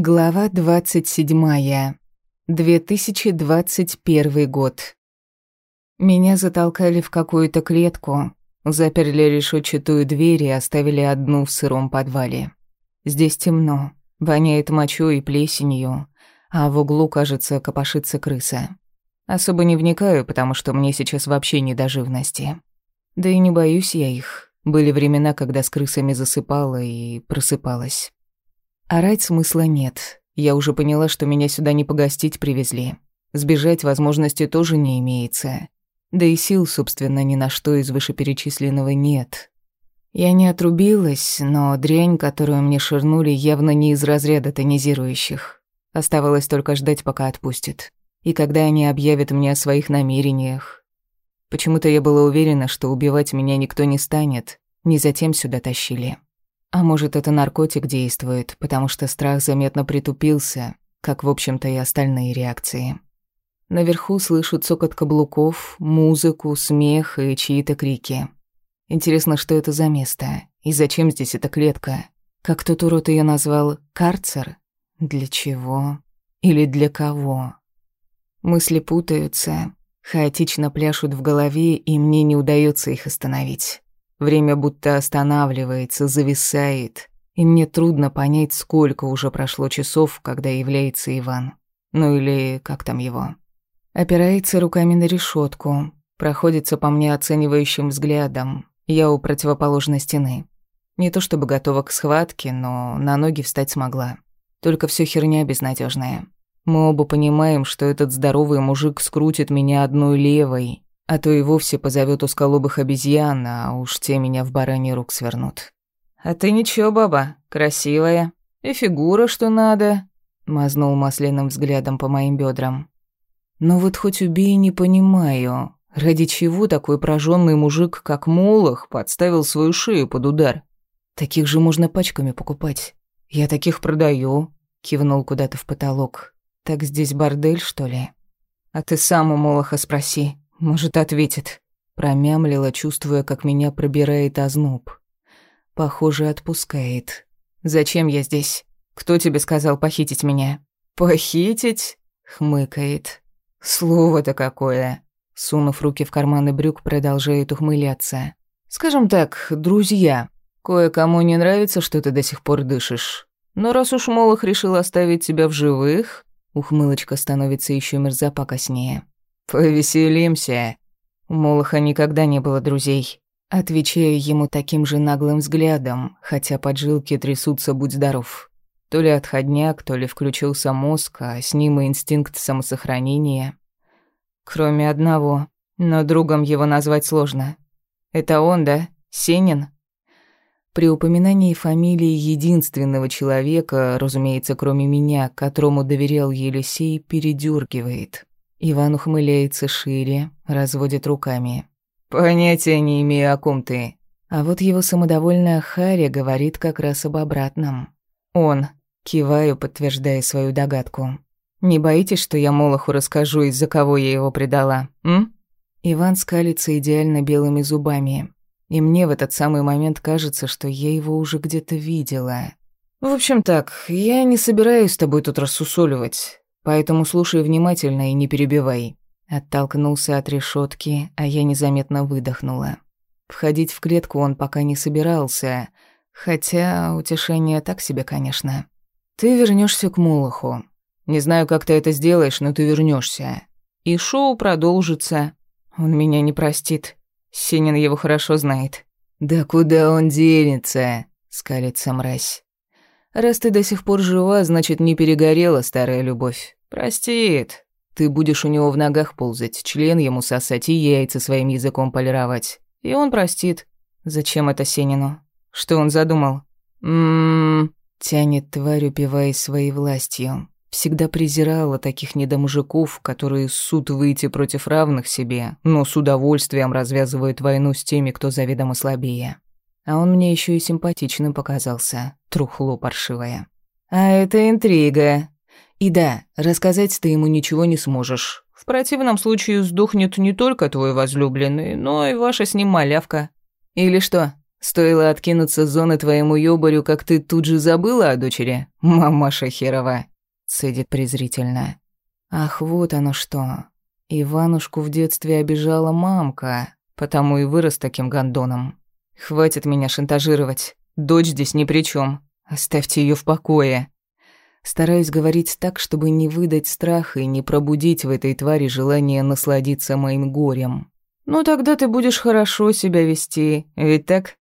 Глава 27. 2021 год. Меня затолкали в какую-то клетку, заперли решетчатую дверь и оставили одну в сыром подвале. Здесь темно, воняет мочой и плесенью, а в углу, кажется, копошится крыса. Особо не вникаю, потому что мне сейчас вообще не до живности. Да и не боюсь я их. Были времена, когда с крысами засыпала и просыпалась. Орать смысла нет. Я уже поняла, что меня сюда не погостить привезли. Сбежать возможности тоже не имеется. Да и сил, собственно, ни на что из вышеперечисленного нет. Я не отрубилась, но дрянь, которую мне ширнули, явно не из разряда тонизирующих. Оставалось только ждать, пока отпустит. И когда они объявят мне о своих намерениях. Почему-то я была уверена, что убивать меня никто не станет, не затем сюда тащили. А может, это наркотик действует, потому что страх заметно притупился, как, в общем-то, и остальные реакции. Наверху слышу цокот каблуков, музыку, смех и чьи-то крики. Интересно, что это за место? И зачем здесь эта клетка? Как тот урод ее назвал «карцер»? Для чего? Или для кого? Мысли путаются, хаотично пляшут в голове, и мне не удается их остановить. Время будто останавливается, зависает, и мне трудно понять, сколько уже прошло часов, когда является Иван. Ну или как там его. Опирается руками на решетку, проходится по мне оценивающим взглядом. Я у противоположной стены. Не то чтобы готова к схватке, но на ноги встать смогла. Только все херня безнадежная. Мы оба понимаем, что этот здоровый мужик скрутит меня одной левой, а то и вовсе позовет усколобых обезьян, а уж те меня в бараний рук свернут. «А ты ничего, баба, красивая. И фигура, что надо», — мазнул масляным взглядом по моим бедрам. «Но вот хоть убей, не понимаю, ради чего такой прожженный мужик, как Молох, подставил свою шею под удар? Таких же можно пачками покупать. Я таких продаю», — кивнул куда-то в потолок. «Так здесь бордель, что ли?» «А ты сам у Молоха спроси», может, ответит. Промямлила, чувствуя, как меня пробирает озноб. Похоже, отпускает. Зачем я здесь? Кто тебе сказал похитить меня? Похитить? Хмыкает. Слово-то какое. Сунув руки в карманы брюк, продолжает ухмыляться. Скажем так, друзья. Кое-кому не нравится, что ты до сих пор дышишь. Но раз уж Молох решил оставить тебя в живых, ухмылочка становится еще мерзопакостнее. «Повеселимся». У Молоха никогда не было друзей. Отвечаю ему таким же наглым взглядом, хотя поджилки трясутся «будь здоров». То ли отходняк, то ли включился мозг, а с ним и инстинкт самосохранения. Кроме одного, но другом его назвать сложно. Это он, да? Сенин? При упоминании фамилии единственного человека, разумеется, кроме меня, которому доверял Елисей, передёргивает. Иван ухмыляется шире, разводит руками. «Понятия не имею, о ком ты». А вот его самодовольная Харя говорит как раз об обратном. «Он». Киваю, подтверждая свою догадку. «Не боитесь, что я Молоху расскажу, из-за кого я его предала, м?» Иван скалится идеально белыми зубами. И мне в этот самый момент кажется, что я его уже где-то видела. «В общем так, я не собираюсь с тобой тут рассусоливать. Поэтому слушай внимательно и не перебивай. Оттолкнулся от решетки, а я незаметно выдохнула. Входить в клетку он пока не собирался, хотя утешение так себе, конечно. Ты вернешься к Мулаху. Не знаю, как ты это сделаешь, но ты вернешься. И шоу продолжится. Он меня не простит. Синин его хорошо знает. Да куда он денется? скалится мразь. Раз ты до сих пор жива, значит, не перегорела старая любовь. «Простит. Ты будешь у него в ногах ползать, член ему сосать и яйца своим языком полировать. И он простит. Зачем это Сенину? Что он задумал? Ммм... Тянет тварь, упиваясь своей властью. Всегда презирала таких недомужиков, которые суд выйти против равных себе, но с удовольствием развязывают войну с теми, кто заведомо слабее. А он мне еще и симпатичным показался, трухло паршивое. «А это интрига», и да, рассказать ты ему ничего не сможешь. В противном случае сдохнет не только твой возлюбленный, но и ваша с ним малявка. Или что, Стоило откинуться с зоны твоему ёбарю, как ты тут же забыла о дочери? Мамаша херова!» Цедит презрительно. «Ах, вот оно что. Иванушку в детстве обижала мамка, потому и вырос таким гондоном. Хватит меня шантажировать. Дочь здесь ни при чем. Оставьте ее в покое». Стараюсь говорить так, чтобы не выдать страха и не пробудить в этой твари желание насладиться моим горем. «Ну тогда ты будешь хорошо себя вести, ведь так?»